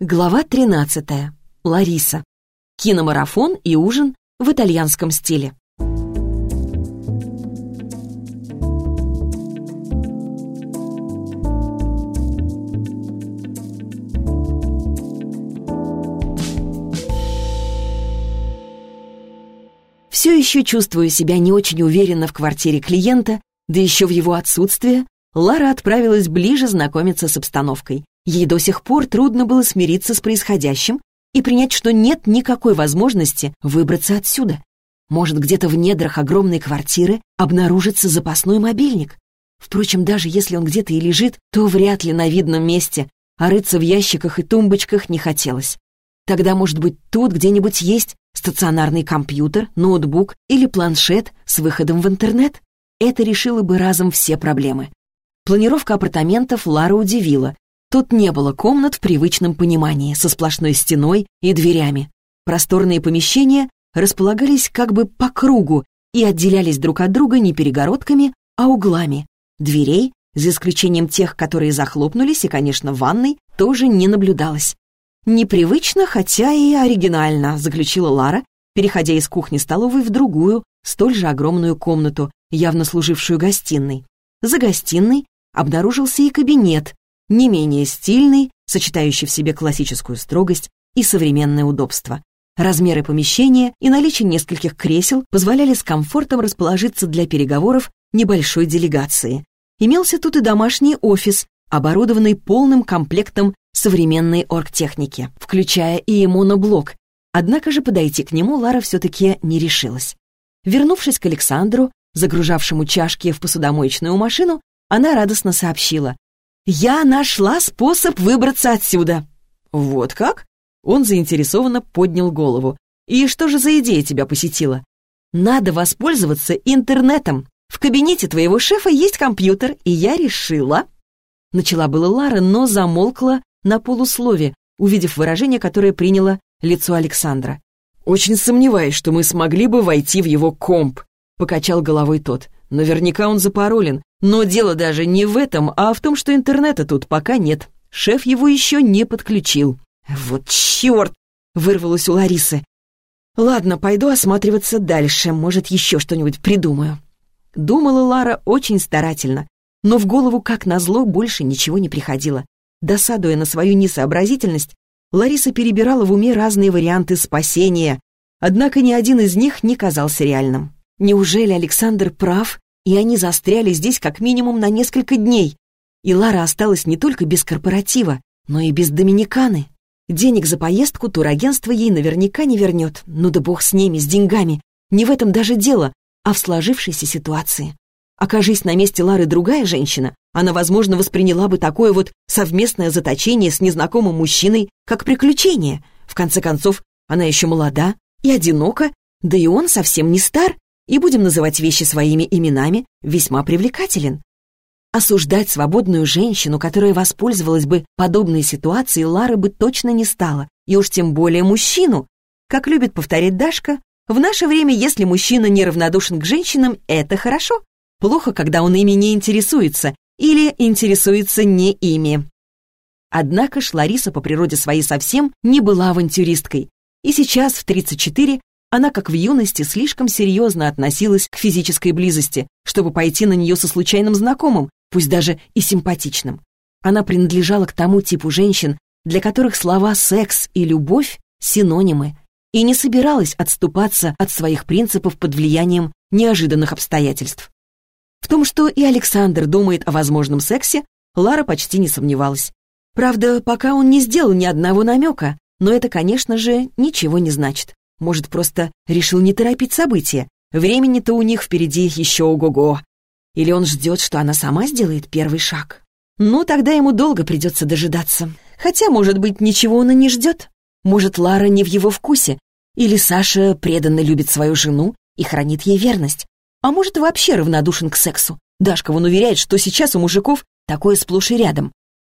Глава 13. Лариса. Киномарафон и ужин в итальянском стиле. Все еще чувствуя себя не очень уверенно в квартире клиента, да еще в его отсутствие, Лара отправилась ближе знакомиться с обстановкой. Ей до сих пор трудно было смириться с происходящим и принять, что нет никакой возможности выбраться отсюда. Может, где-то в недрах огромной квартиры обнаружится запасной мобильник. Впрочем, даже если он где-то и лежит, то вряд ли на видном месте, а рыться в ящиках и тумбочках не хотелось. Тогда, может быть, тут где-нибудь есть стационарный компьютер, ноутбук или планшет с выходом в интернет? Это решило бы разом все проблемы. Планировка апартаментов Лара удивила, Тут не было комнат в привычном понимании, со сплошной стеной и дверями. Просторные помещения располагались как бы по кругу и отделялись друг от друга не перегородками, а углами. Дверей, за исключением тех, которые захлопнулись, и, конечно, ванной, тоже не наблюдалось. «Непривычно, хотя и оригинально», — заключила Лара, переходя из кухни-столовой в другую, столь же огромную комнату, явно служившую гостиной. За гостиной обнаружился и кабинет, не менее стильный, сочетающий в себе классическую строгость и современное удобство. Размеры помещения и наличие нескольких кресел позволяли с комфортом расположиться для переговоров небольшой делегации. Имелся тут и домашний офис, оборудованный полным комплектом современной оргтехники, включая и моноблок. Однако же подойти к нему Лара все-таки не решилась. Вернувшись к Александру, загружавшему чашки в посудомоечную машину, она радостно сообщила. «Я нашла способ выбраться отсюда». «Вот как?» Он заинтересованно поднял голову. «И что же за идея тебя посетила?» «Надо воспользоваться интернетом. В кабинете твоего шефа есть компьютер, и я решила...» Начала была Лара, но замолкла на полуслове, увидев выражение, которое приняло лицо Александра. «Очень сомневаюсь, что мы смогли бы войти в его комп», — покачал головой тот. «Наверняка он запаролен. Но дело даже не в этом, а в том, что интернета тут пока нет. Шеф его еще не подключил. «Вот черт!» — вырвалось у Ларисы. «Ладно, пойду осматриваться дальше, может, еще что-нибудь придумаю». Думала Лара очень старательно, но в голову, как назло, больше ничего не приходило. Досадуя на свою несообразительность, Лариса перебирала в уме разные варианты спасения, однако ни один из них не казался реальным. Неужели Александр прав, и они застряли здесь как минимум на несколько дней. И Лара осталась не только без корпоратива, но и без доминиканы. Денег за поездку турагентство ей наверняка не вернет. Ну да бог с ними, с деньгами. Не в этом даже дело, а в сложившейся ситуации. Окажись на месте Лары другая женщина, она, возможно, восприняла бы такое вот совместное заточение с незнакомым мужчиной как приключение. В конце концов, она еще молода и одинока, да и он совсем не стар, и будем называть вещи своими именами, весьма привлекателен. Осуждать свободную женщину, которая воспользовалась бы подобной ситуацией, Лара бы точно не стала, и уж тем более мужчину. Как любит повторять Дашка, в наше время, если мужчина неравнодушен к женщинам, это хорошо. Плохо, когда он ими не интересуется или интересуется не ими. Однако Лариса по природе своей совсем не была авантюристкой. И сейчас, в 34, она, как в юности, слишком серьезно относилась к физической близости, чтобы пойти на нее со случайным знакомым, пусть даже и симпатичным. Она принадлежала к тому типу женщин, для которых слова «секс» и «любовь» — синонимы, и не собиралась отступаться от своих принципов под влиянием неожиданных обстоятельств. В том, что и Александр думает о возможном сексе, Лара почти не сомневалась. Правда, пока он не сделал ни одного намека, но это, конечно же, ничего не значит. Может, просто решил не торопить события? Времени-то у них впереди еще ого-го. Или он ждет, что она сама сделает первый шаг? Ну, тогда ему долго придется дожидаться. Хотя, может быть, ничего он и не ждет. Может, Лара не в его вкусе. Или Саша преданно любит свою жену и хранит ей верность. А может, вообще равнодушен к сексу. Дашка вон уверяет, что сейчас у мужиков такое сплошь и рядом.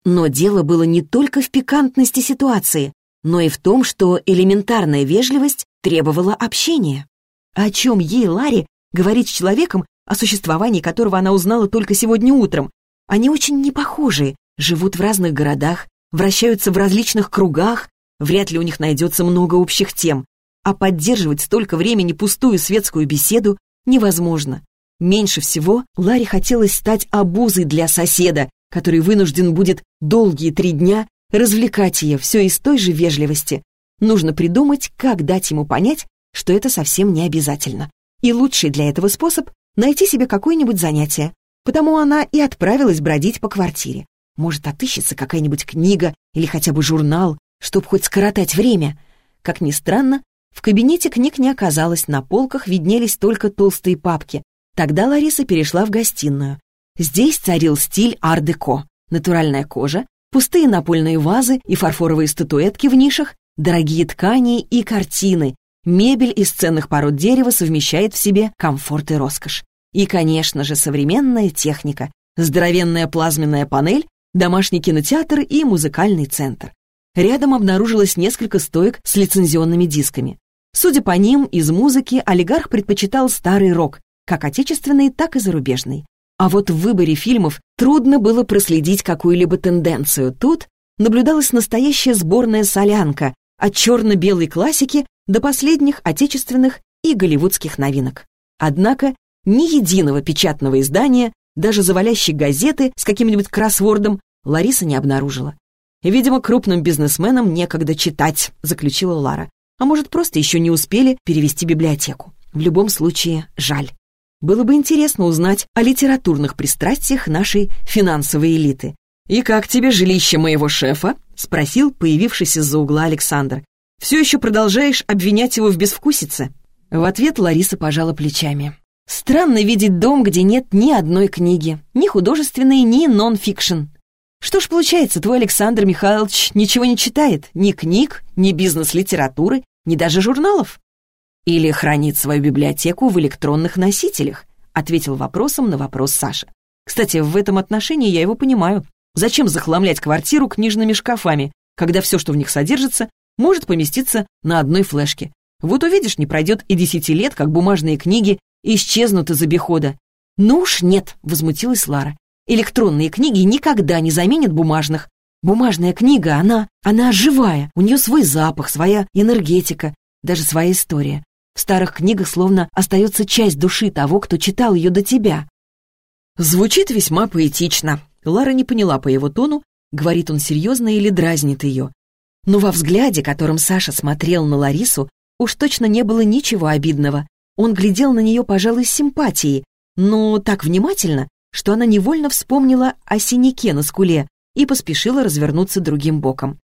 Но дело было не только в пикантности ситуации, но и в том, что элементарная вежливость требовала общения. О чем ей, Ларе, говорить с человеком, о существовании которого она узнала только сегодня утром? Они очень непохожие, живут в разных городах, вращаются в различных кругах, вряд ли у них найдется много общих тем. А поддерживать столько времени пустую светскую беседу невозможно. Меньше всего Ларе хотелось стать обузой для соседа, который вынужден будет долгие три дня развлекать ее все из той же вежливости. Нужно придумать, как дать ему понять, что это совсем не обязательно. И лучший для этого способ — найти себе какое-нибудь занятие. Потому она и отправилась бродить по квартире. Может, отыщется какая-нибудь книга или хотя бы журнал, чтобы хоть скоротать время. Как ни странно, в кабинете книг не оказалось, на полках виднелись только толстые папки. Тогда Лариса перешла в гостиную. Здесь царил стиль ар-деко. Натуральная кожа, пустые напольные вазы и фарфоровые статуэтки в нишах, дорогие ткани и картины. Мебель из ценных пород дерева совмещает в себе комфорт и роскошь. И, конечно же, современная техника. Здоровенная плазменная панель, домашний кинотеатр и музыкальный центр. Рядом обнаружилось несколько стоек с лицензионными дисками. Судя по ним, из музыки олигарх предпочитал старый рок, как отечественный, так и зарубежный. А вот в выборе фильмов трудно было проследить какую-либо тенденцию. Тут наблюдалась настоящая сборная солянка от черно-белой классики до последних отечественных и голливудских новинок. Однако ни единого печатного издания, даже завалящей газеты с каким-нибудь кроссвордом, Лариса не обнаружила. «Видимо, крупным бизнесменам некогда читать», — заключила Лара. «А может, просто еще не успели перевести библиотеку. В любом случае, жаль. Было бы интересно узнать о литературных пристрастиях нашей финансовой элиты. «И как тебе жилище моего шефа?» — спросил появившийся из-за угла Александр. «Все еще продолжаешь обвинять его в безвкусице?» В ответ Лариса пожала плечами. «Странно видеть дом, где нет ни одной книги, ни художественной, ни нон-фикшн. Что ж получается, твой Александр Михайлович ничего не читает? Ни книг, ни бизнес-литературы, ни даже журналов? Или хранит свою библиотеку в электронных носителях? Ответил вопросом на вопрос Саша. Кстати, в этом отношении я его понимаю. Зачем захламлять квартиру книжными шкафами, когда все, что в них содержится, может поместиться на одной флешке? Вот увидишь, не пройдет и десяти лет, как бумажные книги исчезнут из обихода. «Ну уж нет», — возмутилась Лара. Электронные книги никогда не заменят бумажных. Бумажная книга, она, она живая, у нее свой запах, своя энергетика, даже своя история. В старых книгах словно остается часть души того, кто читал ее до тебя. Звучит весьма поэтично. Лара не поняла по его тону, говорит он серьезно или дразнит ее. Но во взгляде, которым Саша смотрел на Ларису, уж точно не было ничего обидного. Он глядел на нее, пожалуй, с симпатией, но так внимательно, что она невольно вспомнила о синяке на скуле и поспешила развернуться другим боком.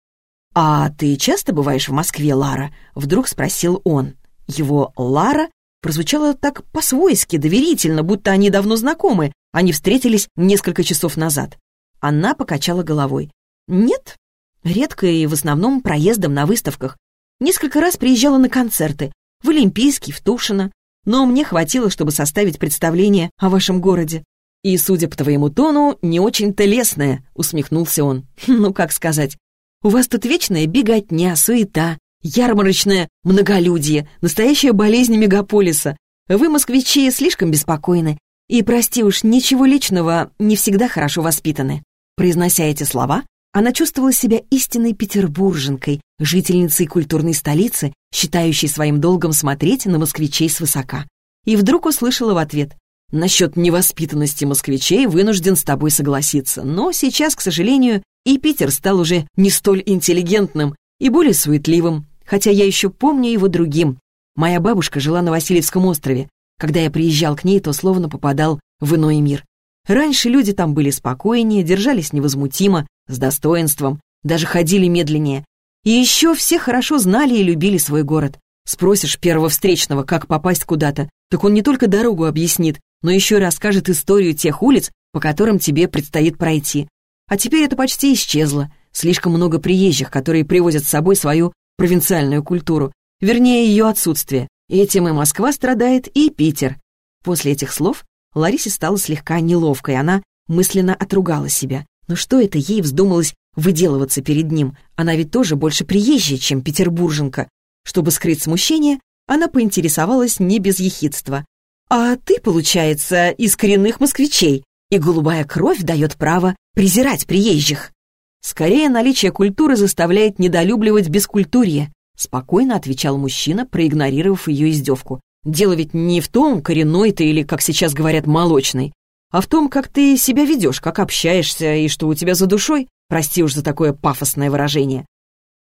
«А ты часто бываешь в Москве, Лара?» — вдруг спросил он. Его «Лара» прозвучало так по-свойски, доверительно, будто они давно знакомы, они встретились несколько часов назад. Она покачала головой. «Нет, редко и в основном проездом на выставках. Несколько раз приезжала на концерты, в Олимпийский, в Тушино, но мне хватило, чтобы составить представление о вашем городе. «И, судя по твоему тону, не очень-то лесное», — усмехнулся он. «Ну, как сказать, у вас тут вечная беготня, суета, ярмарочное многолюдие, настоящая болезнь мегаполиса. Вы, москвичи, слишком беспокойны. И, прости уж, ничего личного, не всегда хорошо воспитаны». Произнося эти слова, она чувствовала себя истинной петербурженкой, жительницей культурной столицы, считающей своим долгом смотреть на москвичей свысока. И вдруг услышала в ответ Насчет невоспитанности москвичей вынужден с тобой согласиться, но сейчас, к сожалению, и Питер стал уже не столь интеллигентным и более суетливым, хотя я еще помню его другим. Моя бабушка жила на Васильевском острове. Когда я приезжал к ней, то словно попадал в иной мир. Раньше люди там были спокойнее, держались невозмутимо, с достоинством, даже ходили медленнее. И еще все хорошо знали и любили свой город. Спросишь первого встречного, как попасть куда-то, так он не только дорогу объяснит, но еще расскажет историю тех улиц, по которым тебе предстоит пройти. А теперь это почти исчезло. Слишком много приезжих, которые привозят с собой свою провинциальную культуру, вернее, ее отсутствие. Этим и Москва страдает, и Питер. После этих слов Ларисе стало слегка неловко, и она мысленно отругала себя. Но что это ей вздумалось выделываться перед ним? Она ведь тоже больше приезжая, чем петербурженка. Чтобы скрыть смущение, она поинтересовалась не без ехидства. А ты, получается, из коренных москвичей, и голубая кровь дает право презирать приезжих. Скорее, наличие культуры заставляет недолюбливать бескультурье, спокойно отвечал мужчина, проигнорировав ее издевку. Дело ведь не в том, коренной ты или, как сейчас говорят, молочный, а в том, как ты себя ведешь, как общаешься и что у тебя за душой. Прости уж за такое пафосное выражение.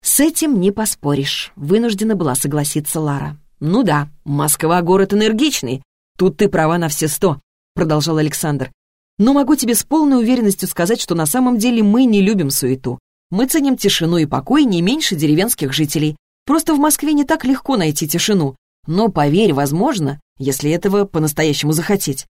С этим не поспоришь, вынуждена была согласиться Лара. Ну да, Москва — город энергичный. Тут ты права на все сто, продолжал Александр. Но могу тебе с полной уверенностью сказать, что на самом деле мы не любим суету. Мы ценим тишину и покой не меньше деревенских жителей. Просто в Москве не так легко найти тишину. Но, поверь, возможно, если этого по-настоящему захотеть.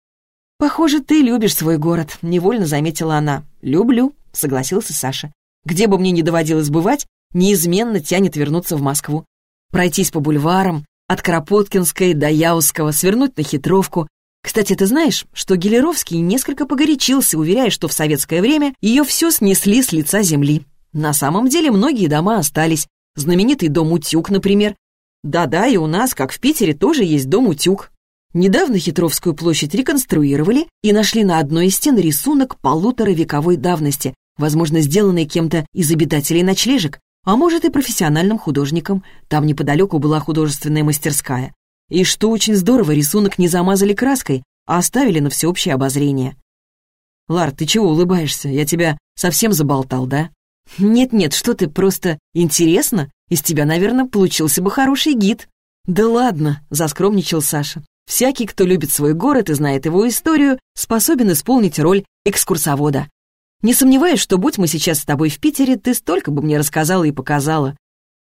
«Похоже, ты любишь свой город», — невольно заметила она. «Люблю», — согласился Саша. «Где бы мне ни доводилось бывать, неизменно тянет вернуться в Москву. Пройтись по бульварам, от Кропоткинской до Яузского, свернуть на Хитровку, кстати, ты знаешь, что Гелеровский несколько погорячился, уверяя, что в советское время ее все снесли с лица земли. На самом деле многие дома остались. Знаменитый дом Утюг, например. Да-да, и у нас, как в Питере, тоже есть дом Утюг. Недавно Хитровскую площадь реконструировали и нашли на одной из стен рисунок полуторавековой давности, возможно, сделанный кем-то из обитателей ночлежек, а может и профессиональным художником. Там неподалеку была художественная мастерская. И что очень здорово, рисунок не замазали краской, а оставили на всеобщее обозрение. «Лар, ты чего улыбаешься? Я тебя совсем заболтал, да?» «Нет-нет, что ты, просто интересно. Из тебя, наверное, получился бы хороший гид». «Да ладно», — заскромничал Саша. «Всякий, кто любит свой город и знает его историю, способен исполнить роль экскурсовода. Не сомневаюсь, что будь мы сейчас с тобой в Питере, ты столько бы мне рассказала и показала.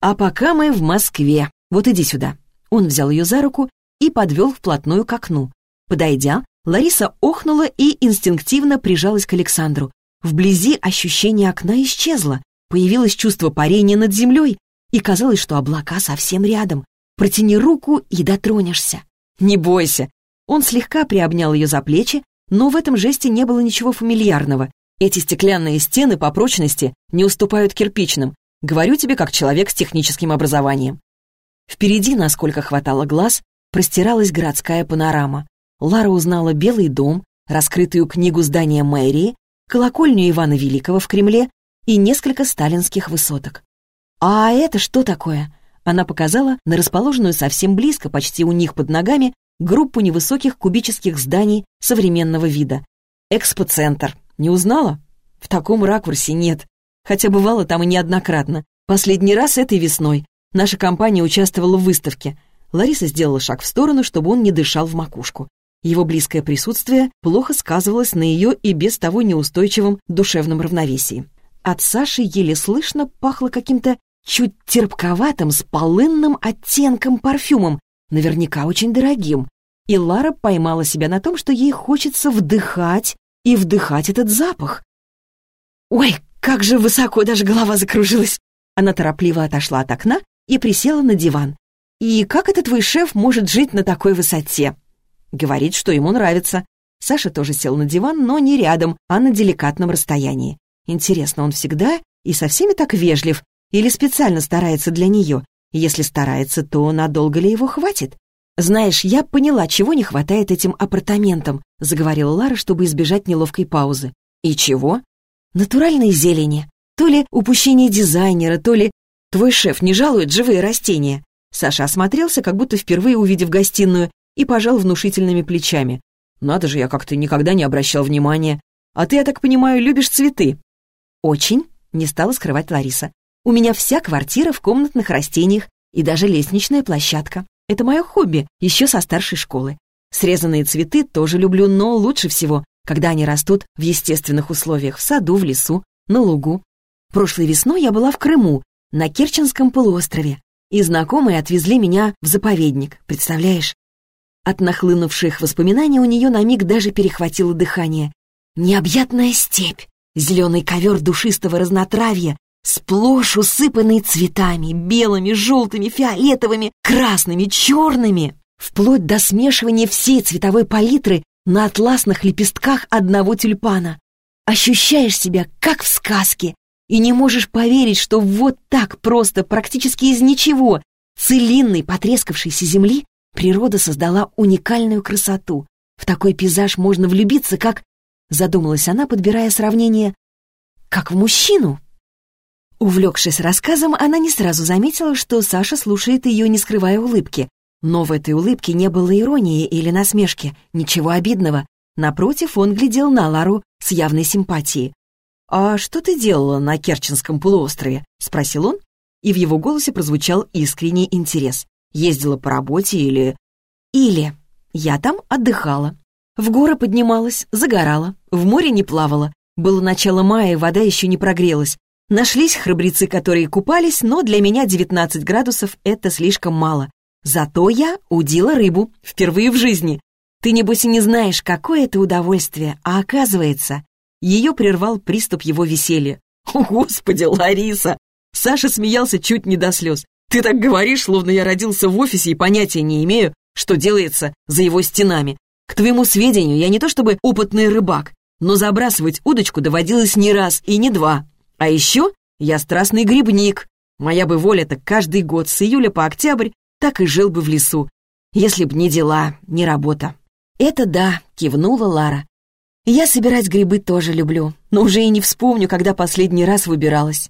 А пока мы в Москве. Вот иди сюда. Он взял ее за руку и подвел вплотную к окну. Подойдя, Лариса охнула и инстинктивно прижалась к Александру. Вблизи ощущение окна исчезло, появилось чувство парения над землей, и казалось, что облака совсем рядом. Протяни руку и дотронешься. «Не бойся!» Он слегка приобнял ее за плечи, но в этом жесте не было ничего фамильярного. Эти стеклянные стены по прочности не уступают кирпичным. Говорю тебе как человек с техническим образованием. Впереди, насколько хватало глаз, простиралась городская панорама. Лара узнала Белый дом, раскрытую книгу здания мэрии, колокольню Ивана Великого в Кремле и несколько сталинских высоток. «А это что такое?» Она показала на расположенную совсем близко, почти у них под ногами, группу невысоких кубических зданий современного вида. «Экспоцентр. Не узнала?» «В таком ракурсе нет. Хотя бывало там и неоднократно. Последний раз этой весной, Наша компания участвовала в выставке. Лариса сделала шаг в сторону, чтобы он не дышал в макушку. Его близкое присутствие плохо сказывалось на ее и без того неустойчивом душевном равновесии. От Саши еле слышно пахло каким-то чуть терпковатым, с полынным оттенком парфюмом, наверняка очень дорогим. И Лара поймала себя на том, что ей хочется вдыхать и вдыхать этот запах. «Ой, как же высоко, даже голова закружилась!» Она торопливо отошла от окна и присела на диван. «И как этот твой шеф может жить на такой высоте?» Говорит, что ему нравится. Саша тоже сел на диван, но не рядом, а на деликатном расстоянии. Интересно, он всегда и со всеми так вежлив? Или специально старается для нее? Если старается, то надолго ли его хватит? «Знаешь, я поняла, чего не хватает этим апартаментам», заговорила Лара, чтобы избежать неловкой паузы. «И чего?» «Натуральной зелени. То ли упущение дизайнера, то ли «Твой шеф не жалует живые растения?» Саша осмотрелся, как будто впервые увидев гостиную, и пожал внушительными плечами. «Надо же, я как-то никогда не обращал внимания. А ты, я так понимаю, любишь цветы?» «Очень», — не стала скрывать Лариса. «У меня вся квартира в комнатных растениях и даже лестничная площадка. Это мое хобби, еще со старшей школы. Срезанные цветы тоже люблю, но лучше всего, когда они растут в естественных условиях, в саду, в лесу, на лугу. Прошлой весной я была в Крыму на Керченском полуострове, и знакомые отвезли меня в заповедник, представляешь? От нахлынувших воспоминаний у нее на миг даже перехватило дыхание. Необъятная степь, зеленый ковер душистого разнотравья, сплошь усыпанный цветами, белыми, желтыми, фиолетовыми, красными, черными, вплоть до смешивания всей цветовой палитры на атласных лепестках одного тюльпана. Ощущаешь себя, как в сказке, и не можешь поверить, что вот так просто, практически из ничего, целинной потрескавшейся земли, природа создала уникальную красоту. В такой пейзаж можно влюбиться, как... Задумалась она, подбирая сравнение. Как в мужчину. Увлекшись рассказом, она не сразу заметила, что Саша слушает ее, не скрывая улыбки. Но в этой улыбке не было иронии или насмешки, ничего обидного. Напротив, он глядел на Лару с явной симпатией. «А что ты делала на Керченском полуострове?» — спросил он, и в его голосе прозвучал искренний интерес. «Ездила по работе или...» «Или...» Я там отдыхала. В горы поднималась, загорала, в море не плавала. Было начало мая, вода еще не прогрелась. Нашлись храбрецы, которые купались, но для меня 19 градусов — это слишком мало. Зато я удила рыбу, впервые в жизни. Ты, небось, и не знаешь, какое это удовольствие, а оказывается... Ее прервал приступ его веселья. «О, Господи, Лариса!» Саша смеялся чуть не до слез. «Ты так говоришь, словно я родился в офисе и понятия не имею, что делается за его стенами. К твоему сведению, я не то чтобы опытный рыбак, но забрасывать удочку доводилось не раз и не два. А еще я страстный грибник. Моя бы воля так каждый год с июля по октябрь так и жил бы в лесу. Если б не дела, не работа. «Это да», — кивнула Лара. «Я собирать грибы тоже люблю, но уже и не вспомню, когда последний раз выбиралась».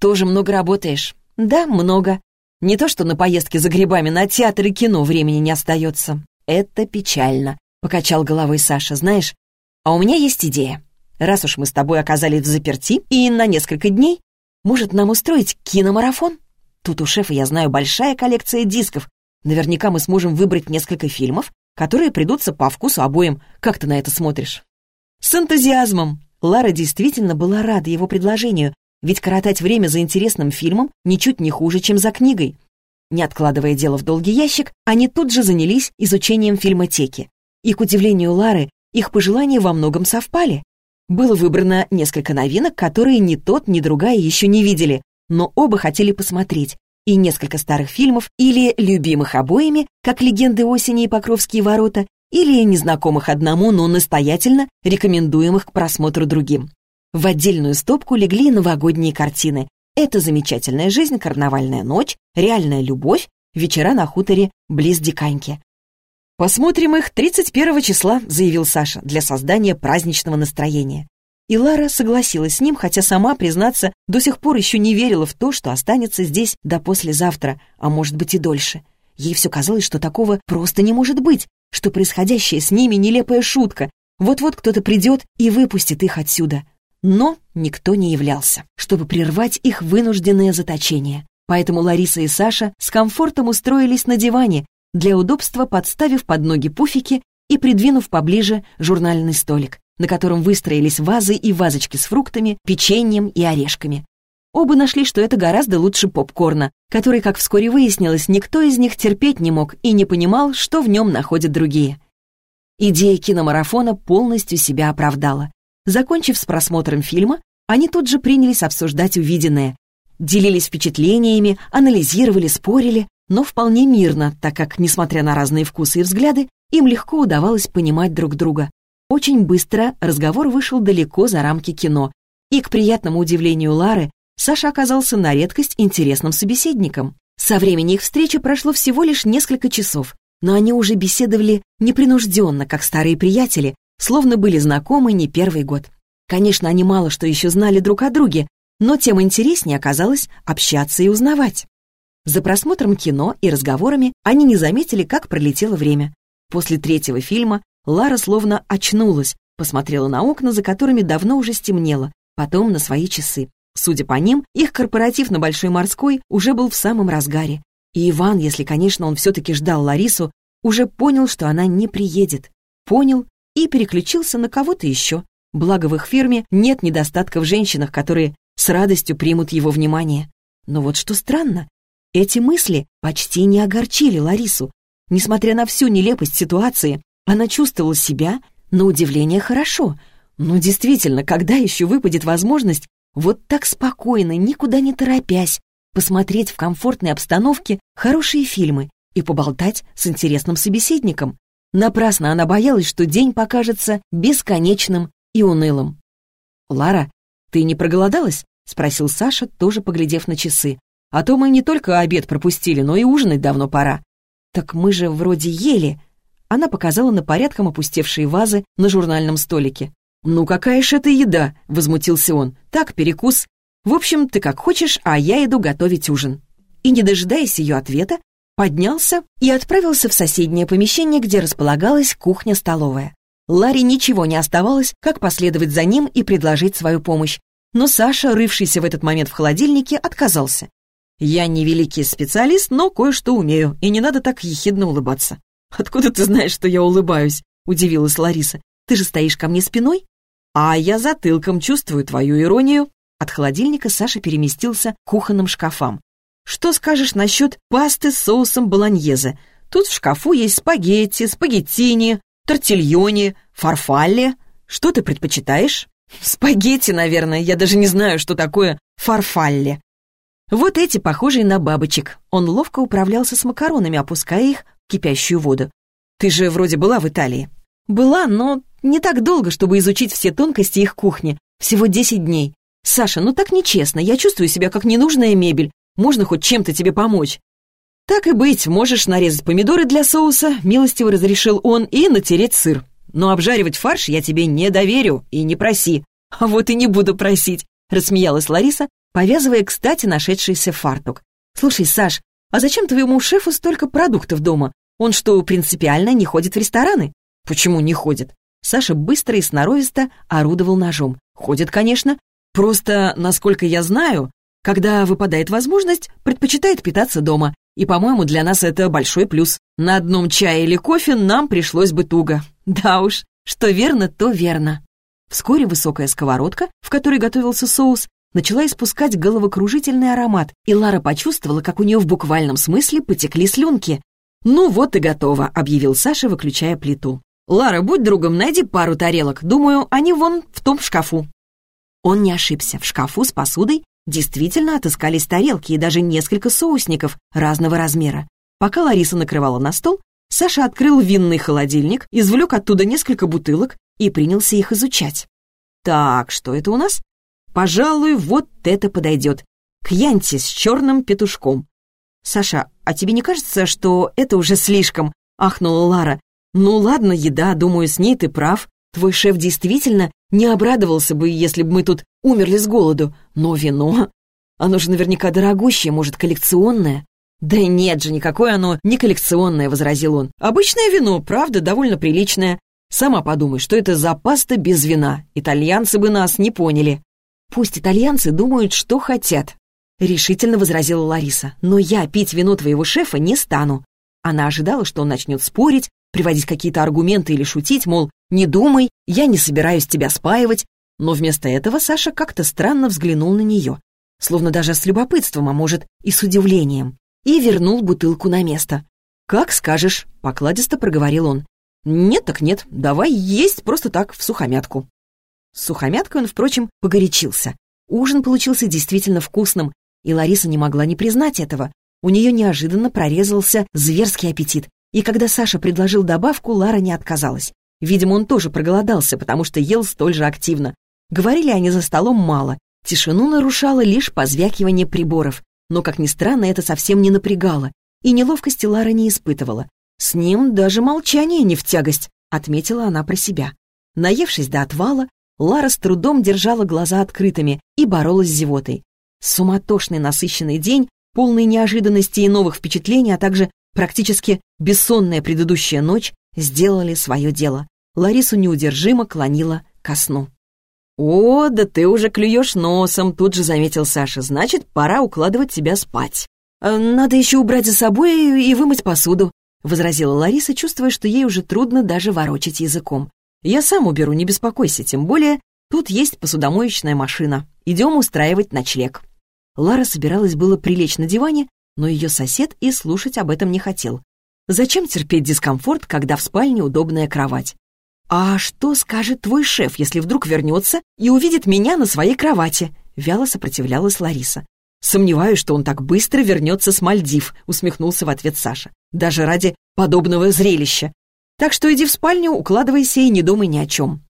«Тоже много работаешь?» «Да, много. Не то что на поездки за грибами, на театр и кино времени не остается. «Это печально», — покачал головой Саша. «Знаешь, а у меня есть идея. Раз уж мы с тобой оказались в заперти и на несколько дней, может, нам устроить киномарафон? Тут у шефа, я знаю, большая коллекция дисков. Наверняка мы сможем выбрать несколько фильмов, которые придутся по вкусу обоим. Как ты на это смотришь?» С энтузиазмом. Лара действительно была рада его предложению, ведь коротать время за интересным фильмом ничуть не хуже, чем за книгой. Не откладывая дело в долгий ящик, они тут же занялись изучением фильмотеки. И, к удивлению Лары, их пожелания во многом совпали. Было выбрано несколько новинок, которые ни тот, ни другая еще не видели, но оба хотели посмотреть, и несколько старых фильмов или любимых обоими, как «Легенды осени» и «Покровские ворота», или незнакомых одному, но настоятельно рекомендуемых к просмотру другим. В отдельную стопку легли новогодние картины, это замечательная жизнь, карнавальная ночь, реальная любовь, вечера на хуторе близ Диканьки. «Посмотрим их 31 числа», — заявил Саша, для создания праздничного настроения. И Лара согласилась с ним, хотя сама, признаться, до сих пор еще не верила в то, что останется здесь до послезавтра, а может быть и дольше. Ей все казалось, что такого просто не может быть, что происходящее с ними нелепая шутка. Вот-вот кто-то придет и выпустит их отсюда. Но никто не являлся, чтобы прервать их вынужденное заточение. Поэтому Лариса и Саша с комфортом устроились на диване, для удобства подставив под ноги пуфики и придвинув поближе журнальный столик, на котором выстроились вазы и вазочки с фруктами, печеньем и орешками. Оба нашли, что это гораздо лучше попкорна, который, как вскоре выяснилось, никто из них терпеть не мог и не понимал, что в нем находят другие. Идея киномарафона полностью себя оправдала. Закончив с просмотром фильма, они тут же принялись обсуждать увиденное. Делились впечатлениями, анализировали, спорили, но вполне мирно, так как, несмотря на разные вкусы и взгляды, им легко удавалось понимать друг друга. Очень быстро разговор вышел далеко за рамки кино, и, к приятному удивлению Лары, Саша оказался на редкость интересным собеседником. Со времени их встречи прошло всего лишь несколько часов, но они уже беседовали непринужденно, как старые приятели, словно были знакомы не первый год. Конечно, они мало что еще знали друг о друге, но тем интереснее оказалось общаться и узнавать. За просмотром кино и разговорами они не заметили, как пролетело время. После третьего фильма Лара словно очнулась, посмотрела на окна, за которыми давно уже стемнело, потом на свои часы. Судя по ним, их корпоратив на Большой Морской уже был в самом разгаре. И Иван, если, конечно, он все-таки ждал Ларису, уже понял, что она не приедет. Понял и переключился на кого-то еще. Благо в их фирме нет недостатка в женщинах, которые с радостью примут его внимание. Но вот что странно, эти мысли почти не огорчили Ларису. Несмотря на всю нелепость ситуации, она чувствовала себя, на удивление, хорошо. Но действительно, когда еще выпадет возможность вот так спокойно, никуда не торопясь, посмотреть в комфортной обстановке хорошие фильмы и поболтать с интересным собеседником? Напрасно она боялась, что день покажется бесконечным и унылым. «Лара, ты не проголодалась?» — спросил Саша, тоже поглядев на часы. «А то мы не только обед пропустили, но и ужинать давно пора». «Так мы же вроде ели». Она показала на порядком опустевшие вазы на журнальном столике. «Ну какая ж это еда?» — возмутился он. «Так, перекус. В общем, ты как хочешь, а я иду готовить ужин». И, не дожидаясь ее ответа, поднялся и отправился в соседнее помещение, где располагалась кухня-столовая. Ларе ничего не оставалось, как последовать за ним и предложить свою помощь. Но Саша, рывшийся в этот момент в холодильнике, отказался. «Я не великий специалист, но кое-что умею, и не надо так ехидно улыбаться». «Откуда ты знаешь, что я улыбаюсь?» — удивилась Лариса. «Ты же стоишь ко мне спиной?» «А я затылком чувствую твою иронию». От холодильника Саша переместился к кухонным шкафам. «Что скажешь насчет пасты с соусом болоньезе? Тут в шкафу есть спагетти, спагеттини, тортильони, фарфалле. Что ты предпочитаешь?» «Спагетти, наверное. Я даже не знаю, что такое фарфалле». Вот эти, похожие на бабочек. Он ловко управлялся с макаронами, опуская их в кипящую воду. «Ты же вроде была в Италии». «Была, но не так долго, чтобы изучить все тонкости их кухни. Всего десять дней. Саша, ну так нечестно. Я чувствую себя как ненужная мебель. Можно хоть чем-то тебе помочь?» «Так и быть, можешь нарезать помидоры для соуса», — милостиво разрешил он, «и натереть сыр. Но обжаривать фарш я тебе не доверю и не проси». «А вот и не буду просить», — рассмеялась Лариса, повязывая, кстати, нашедшийся фартук. «Слушай, Саш, а зачем твоему шефу столько продуктов дома? Он что, принципиально не ходит в рестораны?» «Почему не ходит?» Саша быстро и сноровисто орудовал ножом. «Ходит, конечно. Просто, насколько я знаю, когда выпадает возможность, предпочитает питаться дома. И, по-моему, для нас это большой плюс. На одном чае или кофе нам пришлось бы туго. Да уж, что верно, то верно». Вскоре высокая сковородка, в которой готовился соус, начала испускать головокружительный аромат, и Лара почувствовала, как у нее в буквальном смысле потекли слюнки. «Ну вот и готово», — объявил Саша, выключая плиту. «Лара, будь другом, найди пару тарелок. Думаю, они вон в том шкафу». Он не ошибся. В шкафу с посудой действительно отыскались тарелки и даже несколько соусников разного размера. Пока Лариса накрывала на стол, Саша открыл винный холодильник, извлек оттуда несколько бутылок и принялся их изучать. «Так, что это у нас?» Пожалуй, вот это подойдет. Кьянти с черным петушком. «Саша, а тебе не кажется, что это уже слишком?» — ахнула Лара. «Ну ладно, еда, думаю, с ней ты прав. Твой шеф действительно не обрадовался бы, если бы мы тут умерли с голоду. Но вино... Оно же наверняка дорогущее, может, коллекционное». «Да нет же, никакое оно не коллекционное», — возразил он. «Обычное вино, правда, довольно приличное. Сама подумай, что это за паста без вина. Итальянцы бы нас не поняли». «Пусть итальянцы думают, что хотят», — решительно возразила Лариса. «Но я пить вино твоего шефа не стану». Она ожидала, что он начнет спорить, приводить какие-то аргументы или шутить, мол, «Не думай, я не собираюсь тебя спаивать». Но вместо этого Саша как-то странно взглянул на нее, словно даже с любопытством, а может и с удивлением, и вернул бутылку на место. «Как скажешь», — покладисто проговорил он. «Нет так нет, давай есть просто так, в сухомятку». С сухомяткой он, впрочем, погорячился. Ужин получился действительно вкусным, и Лариса не могла не признать этого. У нее неожиданно прорезался зверский аппетит, и когда Саша предложил добавку, Лара не отказалась. Видимо, он тоже проголодался, потому что ел столь же активно. Говорили они за столом мало, тишину нарушало лишь позвякивание приборов, но, как ни странно, это совсем не напрягало, и неловкости Лара не испытывала. «С ним даже молчание не в тягость», — отметила она про себя. Наевшись до отвала, Лара с трудом держала глаза открытыми и боролась с зевотой. Суматошный насыщенный день, полный неожиданностей и новых впечатлений, а также практически бессонная предыдущая ночь сделали свое дело. Ларису неудержимо клонила ко сну. «О, да ты уже клюешь носом», — тут же заметил Саша. «Значит, пора укладывать тебя спать». «Э, «Надо еще убрать за собой и вымыть посуду», — возразила Лариса, чувствуя, что ей уже трудно даже ворочать языком. Я сам уберу, не беспокойся, тем более тут есть посудомоечная машина. Идем устраивать ночлег». Лара собиралась было прилечь на диване, но ее сосед и слушать об этом не хотел. Зачем терпеть дискомфорт, когда в спальне удобная кровать? «А что скажет твой шеф, если вдруг вернется и увидит меня на своей кровати?» Вяло сопротивлялась Лариса. «Сомневаюсь, что он так быстро вернется с Мальдив», усмехнулся в ответ Саша. «Даже ради подобного зрелища. Так что иди в спальню, укладывайся и не думай ни о чем».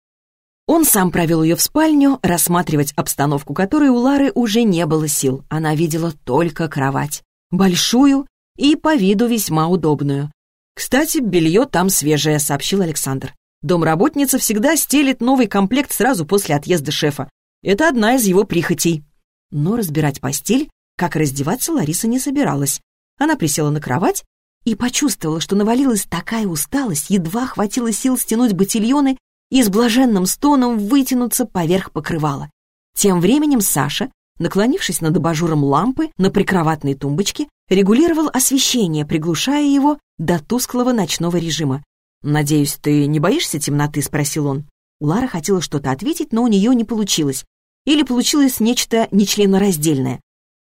Он сам провел ее в спальню, рассматривать обстановку которой у Лары уже не было сил. Она видела только кровать. Большую и по виду весьма удобную. «Кстати, белье там свежее», — сообщил Александр. «Домработница всегда стелит новый комплект сразу после отъезда шефа. Это одна из его прихотей». Но разбирать постель, как раздеваться, Лариса не собиралась. Она присела на кровать и почувствовала, что навалилась такая усталость, едва хватило сил стянуть ботильоны и с блаженным стоном вытянуться поверх покрывала. Тем временем Саша, наклонившись над абажуром лампы на прикроватной тумбочке, регулировал освещение, приглушая его до тусклого ночного режима. «Надеюсь, ты не боишься темноты?» — спросил он. Лара хотела что-то ответить, но у нее не получилось. Или получилось нечто нечленораздельное.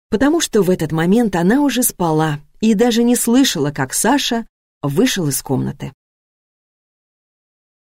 Потому что в этот момент она уже спала и даже не слышала, как Саша вышел из комнаты.